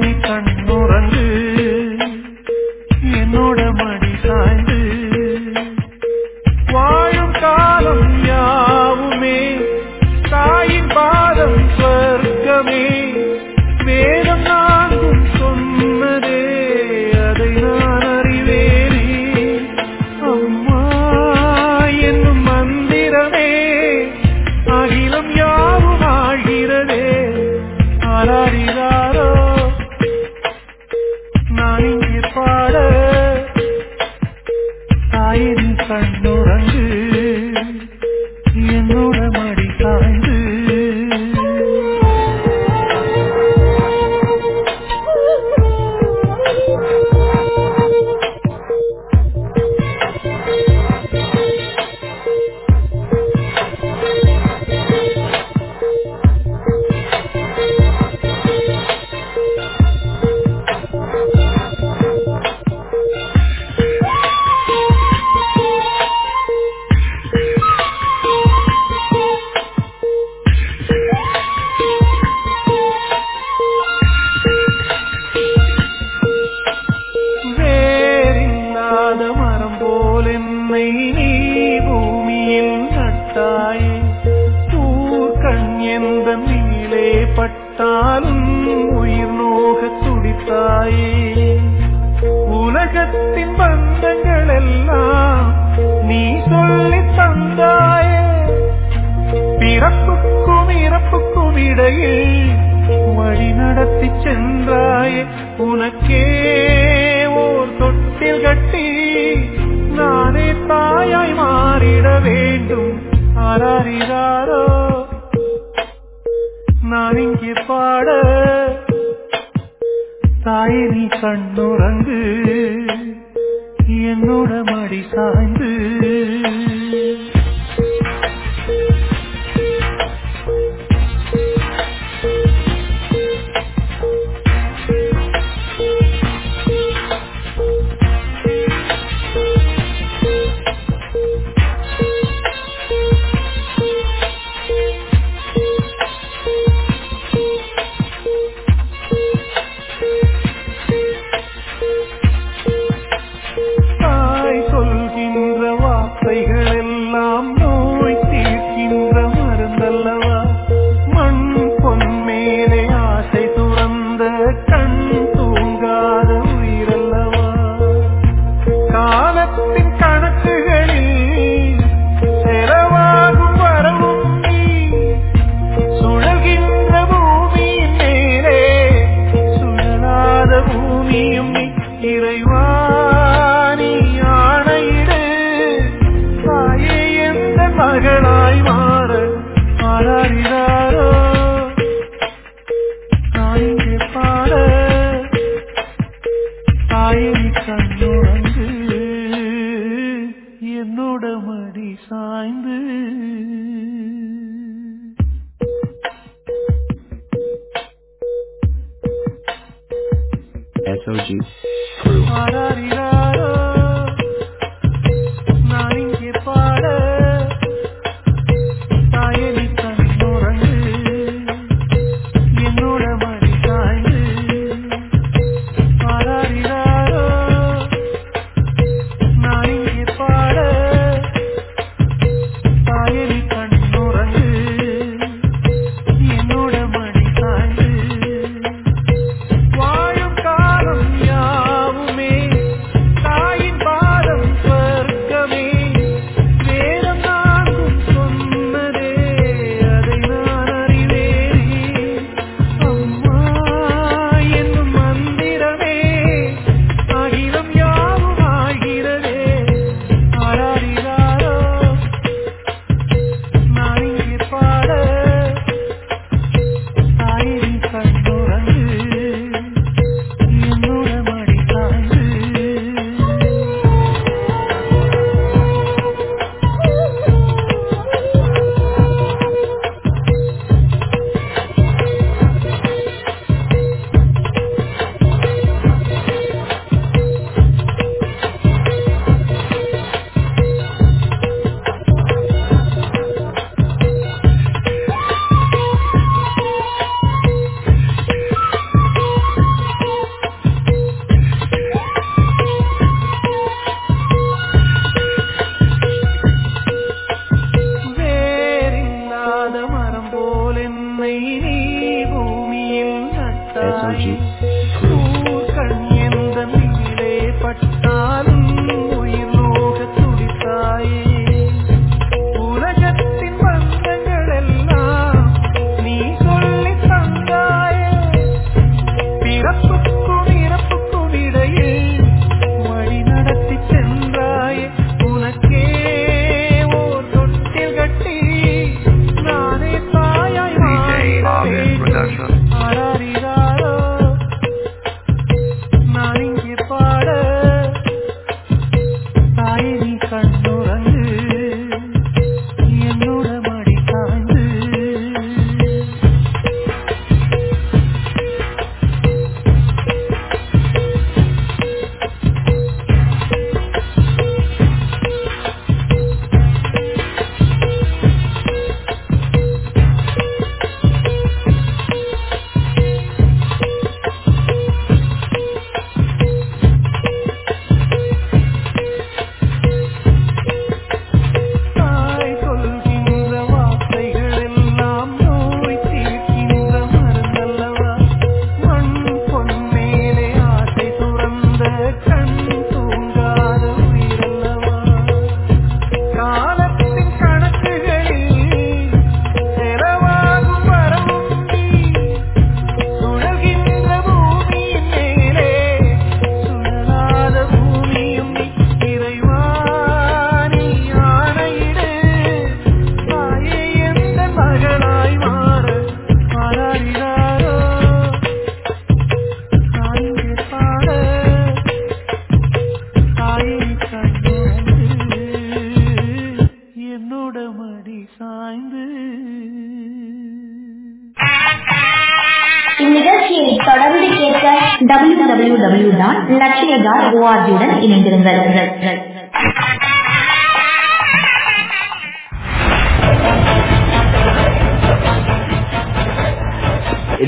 கண்ணி கண்ணுறங்கு மகளாய் மாற மாறாரினாரோ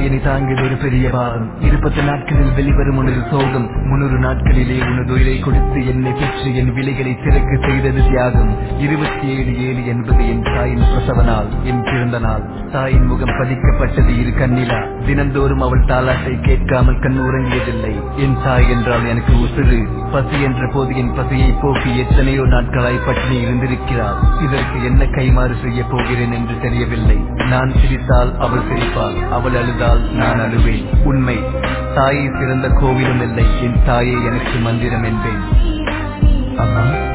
இனி என்னை தாங்கியது ஒரு பெரிய பாரம் இருபத்து நாட்களில் வெளிவரும் உனது சோகம். முன்னூறு நாட்களிலே உனது உயிரை கொடுத்து என்னை பெற்று என் விலைகளை திறக்க செய்தது தியாகம். இருபத்தி ஏழு ஏழு என்பது என் தாயின் பிரசவ நாள் என் பிறந்த நாள் தாயின் முகம் பதிக்கப்பட்டது இரு கண்ணிலா. தினந்தோறும் அவள் தாலாட்டை கேட்காமல் கண் உறங்கியதில்லை என் தாய் என்றால் எனக்கு உசுறு. பசி என்ற போது என் பசியை போக்கி எத்தனையோ நாட்களாய் பட்டினி இருந்திருக்கிறாள் இதற்கு என்ன கைமாறு செய்ய போகிறேன் என்று தெரியவில்லை. நான் சிரித்தால் அவள் சிரிப்பாள். அவள் என்றால் நான் அழுவேன். உண்மை. தாயை சிறந்த கோவிலும் இல்லை. என் தாயை எனக்கு மந்திரம் என்பேன். அம்மா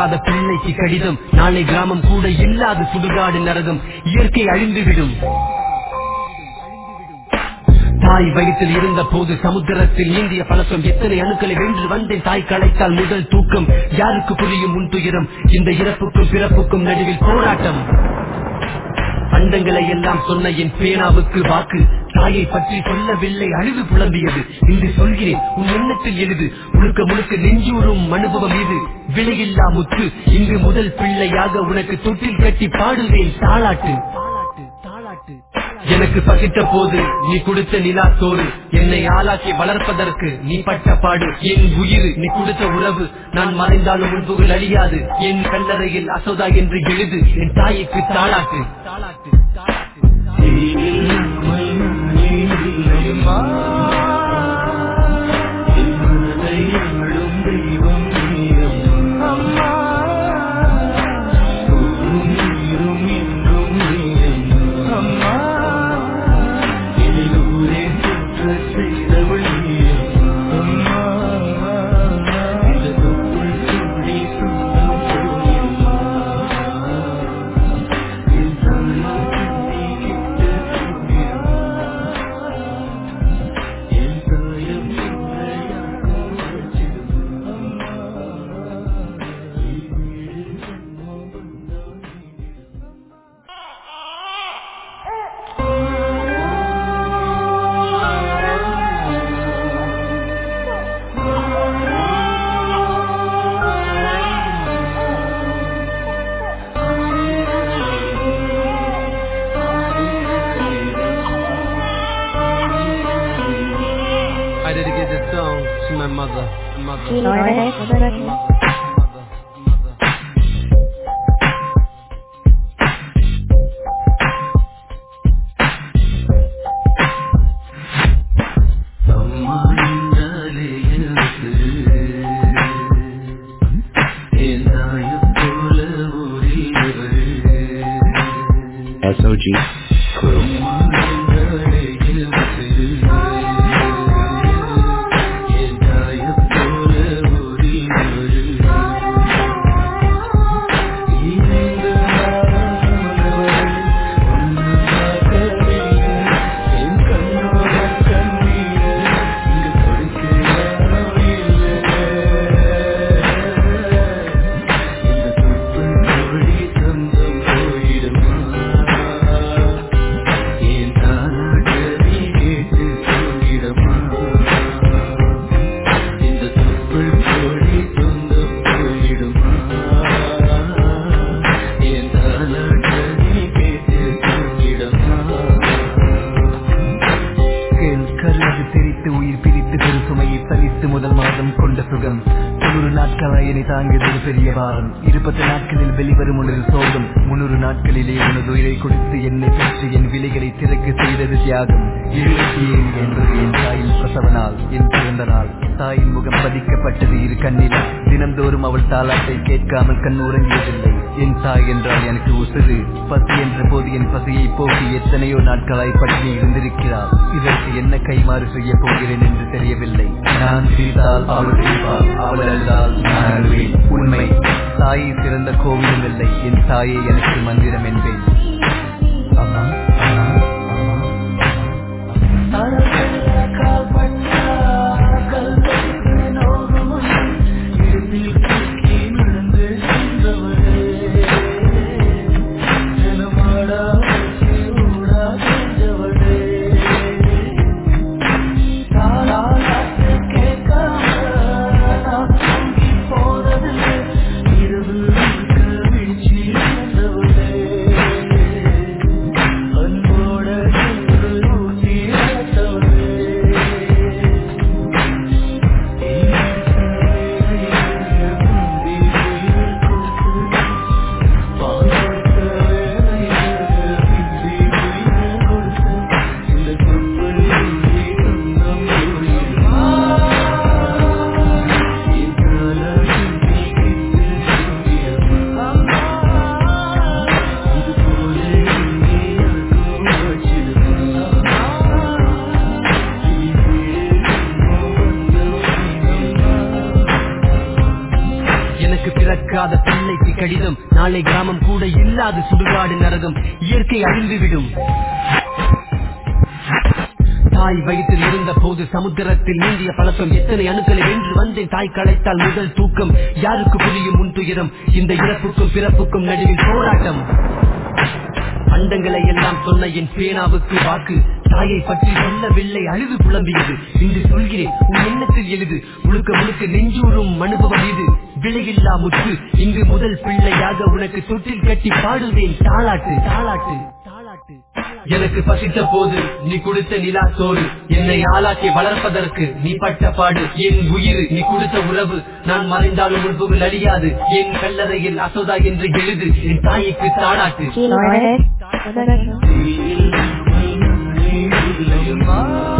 பிறக்காத பிள்ளைக்கு கடிதம். நாளை கிராமம் கூட இல்லாத சுடுகாடு நரகம். இயற்கை அழிந்துவிடும். தாய் வயிற்றில் இருந்த போது சமுத்திரத்தில் நீந்திய பழக்கம். எத்தனை அணுக்களை வென்று வந்தேன். தாய் களைத்தால் முதல் தூக்கம். யாருக்கு புரியும் உன் துயரம்? இந்த இறப்புக்கும் பிறப்புக்கும் நடுவில் போராட்டம். அண்டங்களை எல்லாம் சொன்ன என் பேனாவுக்கு வாக்கு. தாயை பற்றி சொல்லவில்லை அழுது புலம்பியது. இன்று சொல்கிறேன் உன் எண்ணத்தில் எழுது. முழுக்க முழுக்க நெஞ்சூரும் அனுபவம் இது. விலையில்லா முத்து இன்று முதல் பிள்ளையாக உனக்கு தொட்டில் கட்டி பாடுவேன் தாளாட்டு. எனக்கு பகிட்ட போது நீ கொடுத்த நிலா சோறு என்னை ஆளாக்கி வளர்ப்பதற்கு நீ பட்ட பாடு. என் உயிர் நீ கொடுத்த உறவு. நான் மறைந்தாலும் உன் புகழ் அழியாது. என் கல்லறையில் அசோதா என்று எழுது. என் தாய்க்கு தாளாட்டு. I நாள் என் பிறந்த நாள். தாயின் முகம் பதிக்கப்பட்டது இரு கண்ணில் தினந்தோறும் அவள் தாலாட்டை கேட்காமல் கண் உறங்கியதில்லை. என் தாய் என்றால் எனக்கு உசுறு. பசி என்ற போது என் பசியை போக்கி எத்தனையோ நாட்களாய் பட்டினி இருந்திருக்கிறார். இதற்கு என்ன கைமாறு செய்ய போகிறேன் என்று தெரியவில்லை. நான் சிரித்தால் அவள் சிரிப்பாள். அவள் அல்லால் நான் அழுவேன். உண்மை. தாயை சிறந்த கோவிலும் இல்லை. என் தாயை எனக்கு மந்திரம் என்பேன். அம்மா இயற்கை தாய் வயிற்றில் இருந்த போது சமுத்திரத்தில் நீந்திய பழக்கம் எத்தனை அணுக்களை வென்று வந்தேன். தாய் களைத்தால் முதல் தூக்கம் யாருக்கு புரியும் முன் துயரம்? இந்த இறப்புக்கும் பிறப்புக்கும் நடுவில் போராட்டம். அண்டங்களை எல்லாம் சொன்ன என் பேனாவுக்கு வாக்கு. தாயை பற்றி சொல்லவில்லை அழுது புலம்பியது. இன்று சொல்கிறேன் உன் எண்ணத்தில் எழுது. முழுக்க முழுக்க நெஞ்சூரும் அனுபவம் இது. விலையில்லா முற்று இங்கு முதல் பிள்ளையாக உனக்கு தொட்டில் கட்டி பாடுவேன். தாளாட்டு தாளாட்டு. எனக்கு பசித்த போது நீ கொடுத்த நிலா சோறு. என்னை ஆளாக்கி வளர்ப்பதற்கு நீ பட்ட பாடு. என் உயிர் நீ கொடுத்த உறவு நான் மறைந்தாலும் உன் புகழ் அழியாது. என் கல்லறையில் அசோதா என்று எழுது. என் தாய்க்கு தாளாட்டு. இந்நிகழ்ச்சியை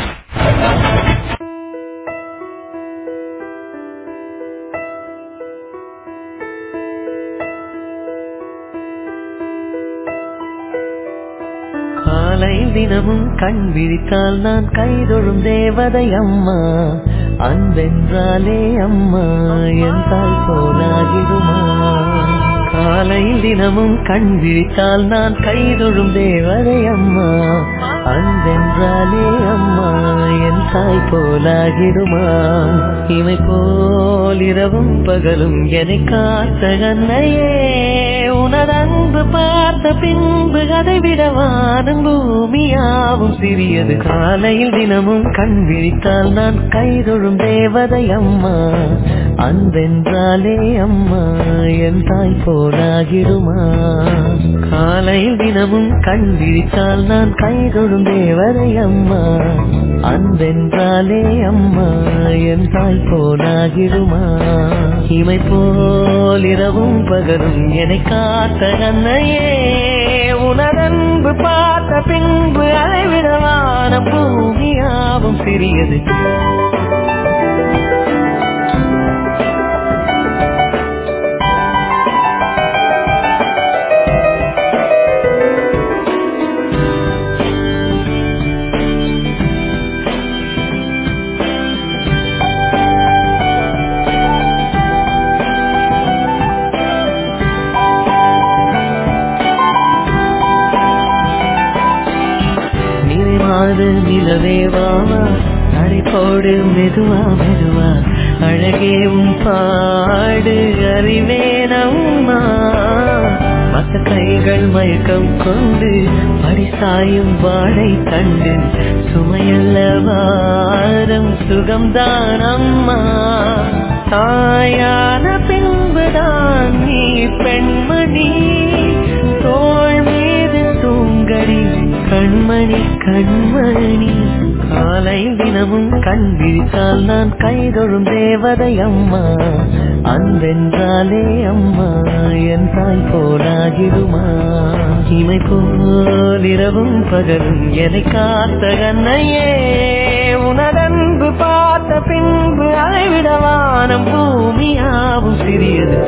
கண் விழித்தால் நான் கைதொழும் தேவதை அம்மா. அன்பென்றாலே அம்மா என் தாய் போலாகிடுமா. காலையில் தினமும் கண் விழித்தால் நான் கைதொழும் தேவதை அம்மா. அன்பென்றாலே அம்மா என் தாய் போலாகிடுமா. இமை போல் இரவும் பகலும் என்னை காத்த கண்ணையே. உனதன்பு பார்த்த பின்பு அதை விட பூமியாவும் சிறியது. காலையில் தினமும் கண் விழித்தால் நான் கைதொழும் தேவதை அம்மா. அன்பென்றாலே அம்மா என் தாய் போலாகிடுமா? தினமும் கண் விழித்தால் நான் கைதொடும் தேவரை அம்மா. அன்பென்றாலே அம்மா என் தாய் போலாகிடுமா இமை போல் இரவும் பகலும் என்னை காத்த அன்னையே உனதன்பு பார்த்த பின்பு அளவிடவான பூமியாவும் சிறியது. நிறைவாது நிலவேவா அரைப்போடு மெதுவா மெதுவா அழகேவும் பாடு அறிவேனம்மா மத்த கைகள் மயக்கம் கொண்டு பரிசாயும் வாழை தண்டு சுமையல்ல வாரம் சுகம்தான் அம்மா. தாயான பின்புதான் நீ பெண்மணி தோல் மீது தூங்கடி கண்மணி கண்மணி. காலை தினமும் கண் விழித்தால் நான் கைதொழும் தேவதை அம்மா. அன்பென்றாலே அம்மா என் தாய் போலாகிடுமா. இமை போல் இரவும் பகலும் எதை காத்த கண்ணையே. உனதன்பு பார்த்த பின்பு அளவிடவானம் பூமியாவும் சிறியது.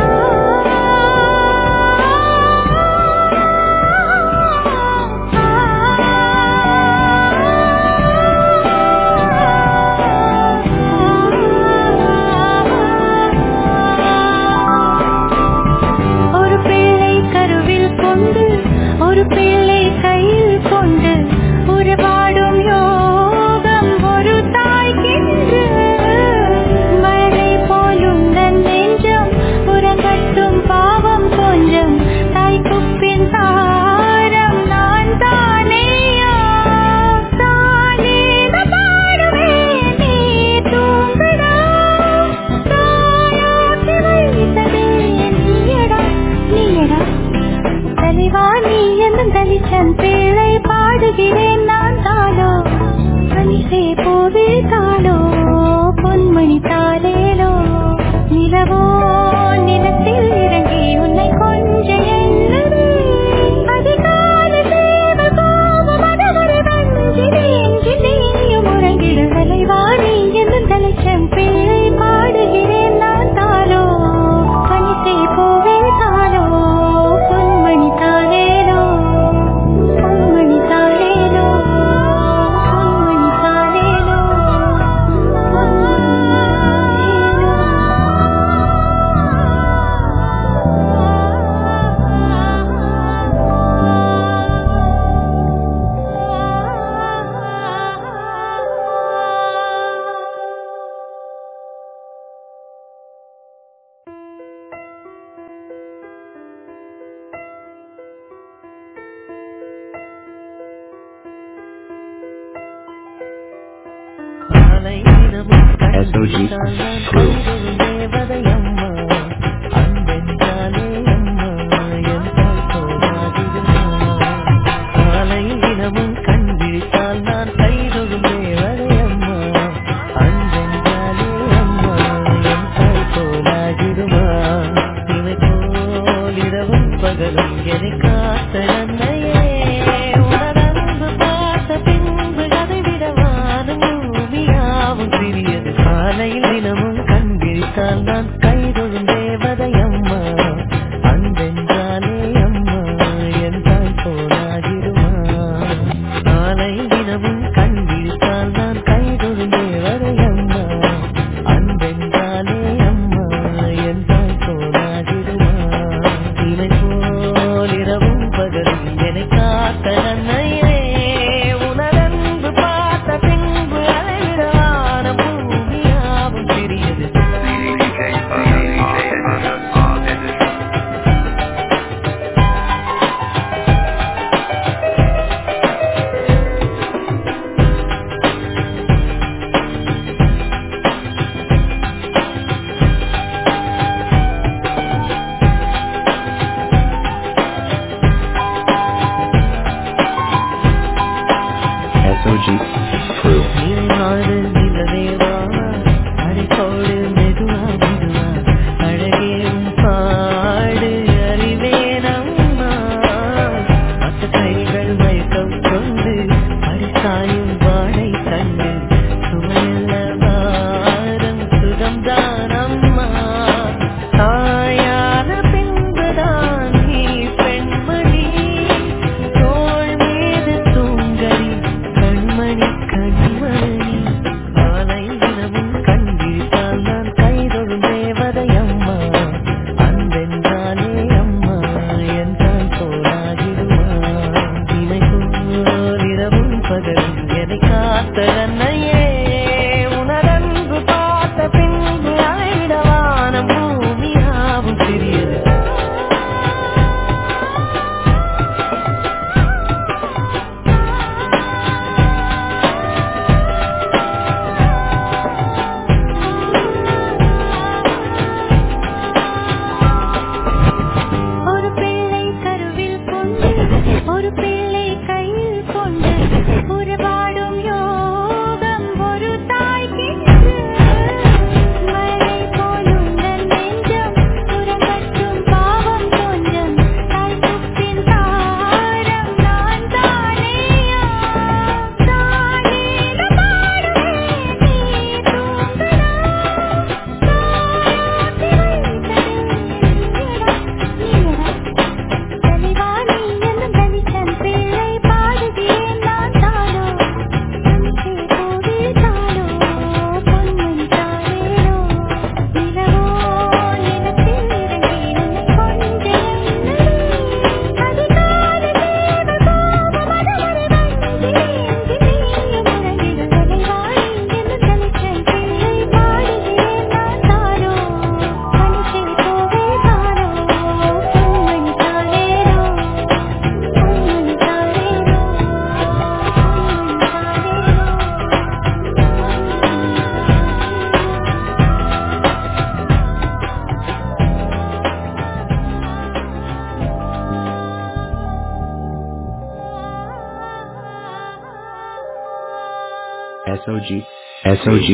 SOG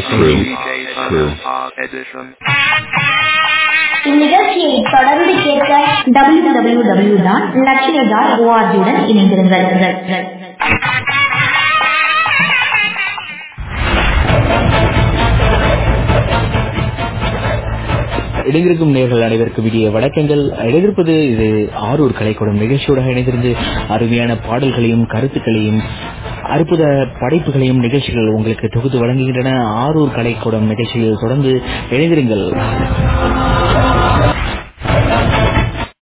SOG Crew. இந்நிகழ்ச்சியை தொடர்ந்து கேட்க W W W dot Lakshya dot ஓஆர்ஜியுடன் இணைந்திருங்கள். இணைந்திருக்கும் நேர்கள் அனைவருக்கும் விடிய வணக்கங்கள். இணைந்திருப்பது இது ஆரூர் கலைக்கூடம் நிகழ்ச்சியோட இணைந்திருந்து அருமையான பாடல்களையும் கருத்துக்களையும் அற்புத படைப்புகளையும் நிகழ்ச்சிகள் உங்களுக்கு தொகுத்து வழங்குகின்றன. ஆரூர் கலைக்கூடம் நிகழ்ச்சியில் தொடர்ந்து இணைந்திருங்கள்.